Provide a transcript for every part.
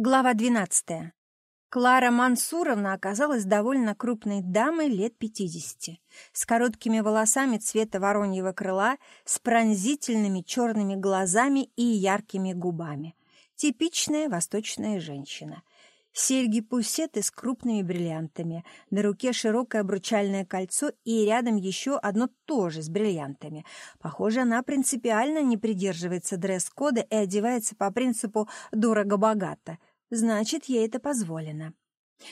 Глава 12. Клара Мансуровна оказалась довольно крупной дамой лет 50, с короткими волосами цвета вороньего крыла, с пронзительными черными глазами и яркими губами. Типичная восточная женщина. Серьги-пусеты с крупными бриллиантами, на руке широкое обручальное кольцо и рядом еще одно тоже с бриллиантами. Похоже, она принципиально не придерживается дресс-кода и одевается по принципу «дорого-богато», Значит, ей это позволено.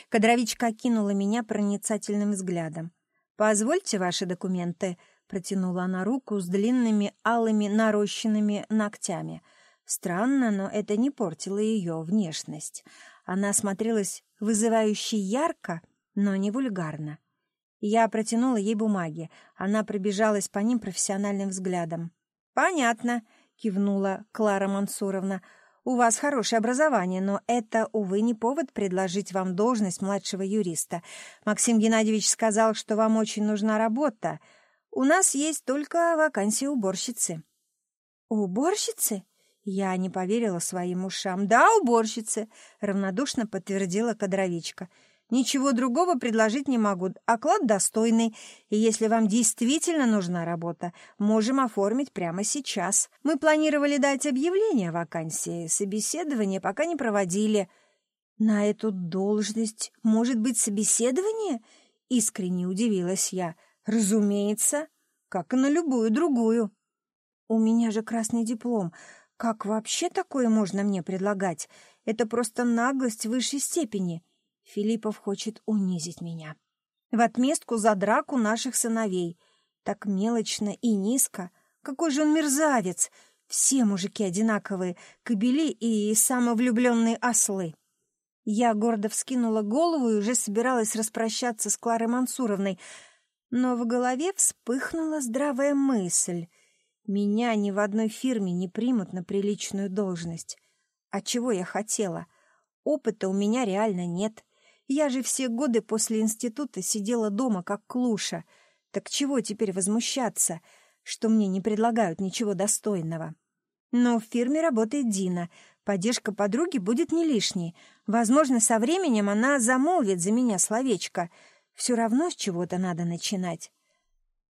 Кадровичка окинула меня проницательным взглядом. «Позвольте ваши документы», — протянула она руку с длинными алыми нарощенными ногтями. Странно, но это не портило ее внешность. Она смотрелась вызывающе ярко, но не вульгарно. Я протянула ей бумаги. Она пробежалась по ним профессиональным взглядом. «Понятно», — кивнула Клара Мансуровна. У вас хорошее образование, но это, увы, не повод предложить вам должность младшего юриста. Максим Геннадьевич сказал, что вам очень нужна работа. У нас есть только вакансия уборщицы». «Уборщицы?» Я не поверила своим ушам. «Да, уборщицы», — равнодушно подтвердила кадровичка. Ничего другого предложить не могу. Оклад достойный, и если вам действительно нужна работа, можем оформить прямо сейчас. Мы планировали дать объявление о вакансии, собеседование пока не проводили. На эту должность может быть собеседование? Искренне удивилась я. Разумеется, как и на любую другую. У меня же красный диплом. Как вообще такое можно мне предлагать? Это просто наглость высшей степени. Филиппов хочет унизить меня. В отместку за драку наших сыновей. Так мелочно и низко. Какой же он мерзавец! Все мужики одинаковые, кобели и самовлюбленные ослы. Я гордо вскинула голову и уже собиралась распрощаться с Кларой Мансуровной, но в голове вспыхнула здравая мысль. Меня ни в одной фирме не примут на приличную должность. А чего я хотела? Опыта у меня реально нет. Я же все годы после института сидела дома, как клуша. Так чего теперь возмущаться, что мне не предлагают ничего достойного? Но в фирме работает Дина. Поддержка подруги будет не лишней. Возможно, со временем она замолвит за меня словечко. Все равно с чего-то надо начинать.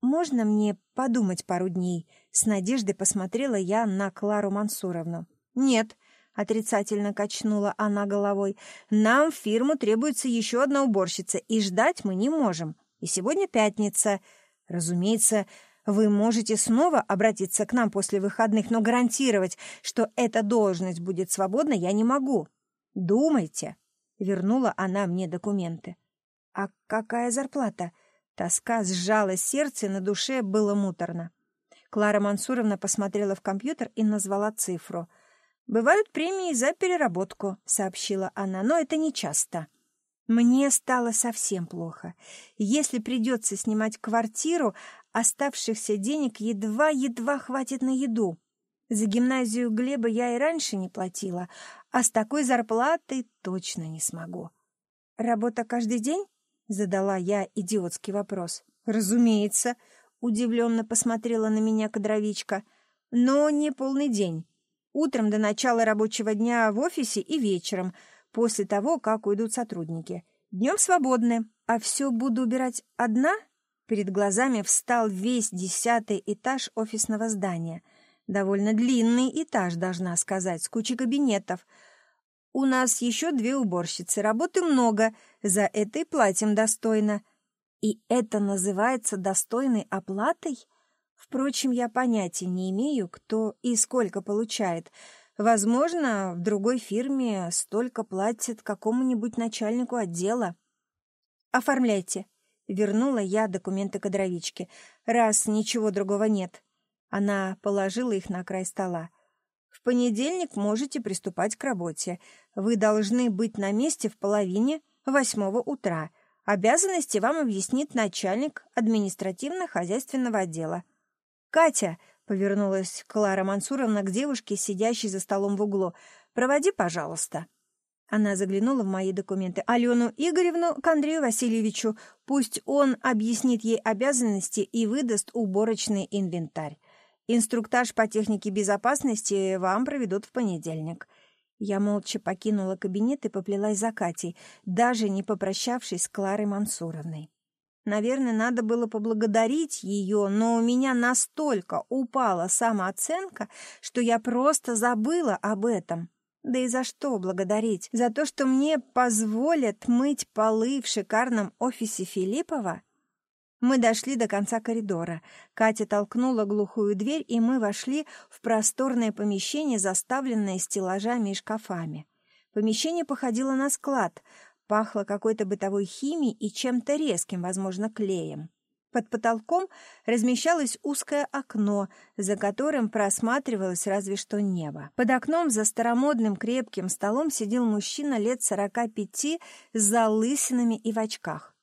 «Можно мне подумать пару дней?» С надеждой посмотрела я на Клару Мансуровну. «Нет», Отрицательно качнула она головой. «Нам в фирму требуется еще одна уборщица, и ждать мы не можем. И сегодня пятница. Разумеется, вы можете снова обратиться к нам после выходных, но гарантировать, что эта должность будет свободна, я не могу. Думайте». Вернула она мне документы. «А какая зарплата?» Тоска сжала сердце, на душе было муторно. Клара Мансуровна посмотрела в компьютер и назвала цифру — «Бывают премии за переработку», — сообщила она, — «но это не часто». Мне стало совсем плохо. Если придется снимать квартиру, оставшихся денег едва-едва хватит на еду. За гимназию Глеба я и раньше не платила, а с такой зарплатой точно не смогу. «Работа каждый день?» — задала я идиотский вопрос. «Разумеется», — удивленно посмотрела на меня кадровичка, — «но не полный день. Утром до начала рабочего дня в офисе и вечером, после того, как уйдут сотрудники. Днем свободны, а все буду убирать одна? Перед глазами встал весь десятый этаж офисного здания. Довольно длинный этаж, должна сказать, с кучей кабинетов. У нас еще две уборщицы, работы много, за это и платим достойно. И это называется достойной оплатой? Впрочем, я понятия не имею, кто и сколько получает. Возможно, в другой фирме столько платят какому-нибудь начальнику отдела. «Оформляйте», — вернула я документы кадровички, раз ничего другого нет. Она положила их на край стола. «В понедельник можете приступать к работе. Вы должны быть на месте в половине восьмого утра. Обязанности вам объяснит начальник административно-хозяйственного отдела». «Катя!» — повернулась Клара Мансуровна к девушке, сидящей за столом в углу. «Проводи, пожалуйста». Она заглянула в мои документы. «Алену Игоревну к Андрею Васильевичу. Пусть он объяснит ей обязанности и выдаст уборочный инвентарь. Инструктаж по технике безопасности вам проведут в понедельник». Я молча покинула кабинет и поплелась за Катей, даже не попрощавшись с Кларой Мансуровной. Наверное, надо было поблагодарить ее, но у меня настолько упала самооценка, что я просто забыла об этом. Да и за что благодарить? За то, что мне позволят мыть полы в шикарном офисе Филиппова? Мы дошли до конца коридора. Катя толкнула глухую дверь, и мы вошли в просторное помещение, заставленное стеллажами и шкафами. Помещение походило на склад, пахло какой-то бытовой химией и чем-то резким, возможно, клеем. Под потолком размещалось узкое окно, за которым просматривалось разве что небо. Под окном за старомодным крепким столом сидел мужчина лет сорока пяти с залысинами и в очках.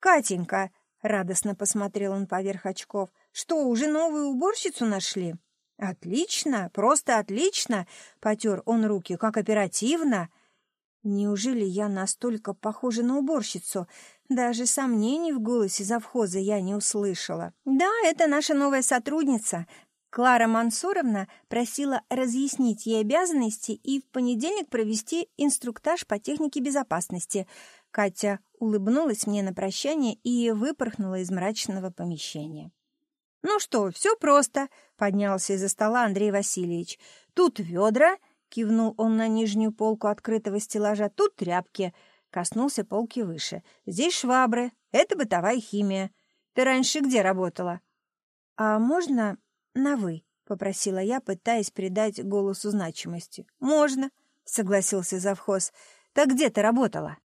«Катенька!» Радостно посмотрел он поверх очков. «Что, уже новую уборщицу нашли?» «Отлично, просто отлично!» — потер он руки. «Как оперативно!» Неужели я настолько похожа на уборщицу? Даже сомнений в голосе завхоза я не услышала. «Да, это наша новая сотрудница. Клара Мансуровна просила разъяснить ей обязанности и в понедельник провести инструктаж по технике безопасности. Катя улыбнулась мне на прощание и выпорхнула из мрачного помещения. «Ну что, все просто», — поднялся из-за стола Андрей Васильевич. «Тут ведра», — кивнул он на нижнюю полку открытого стеллажа, «тут тряпки», — коснулся полки выше. «Здесь швабры, это бытовая химия. Ты раньше где работала?» «А можно на «вы», — попросила я, пытаясь придать голосу значимости. «Можно», — согласился завхоз. «Так где ты работала?»